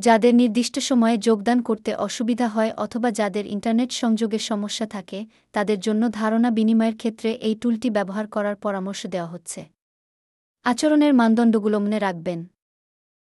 যাদের নির্দিষ্ট সময়ে যোগদান করতে অসুবিধা হয় অথবা যাদের ইন্টারনেট সংযোগের সমস্যা থাকে, তাদের জন্য ধারণা বিনিময়ের ক্ষেত্রে এই টুলটি ব্যবহার করার পরামর্শ দেওয়া হচ্ছে। আচরণের মানদণ্ডগুলো মনে রাখবেন।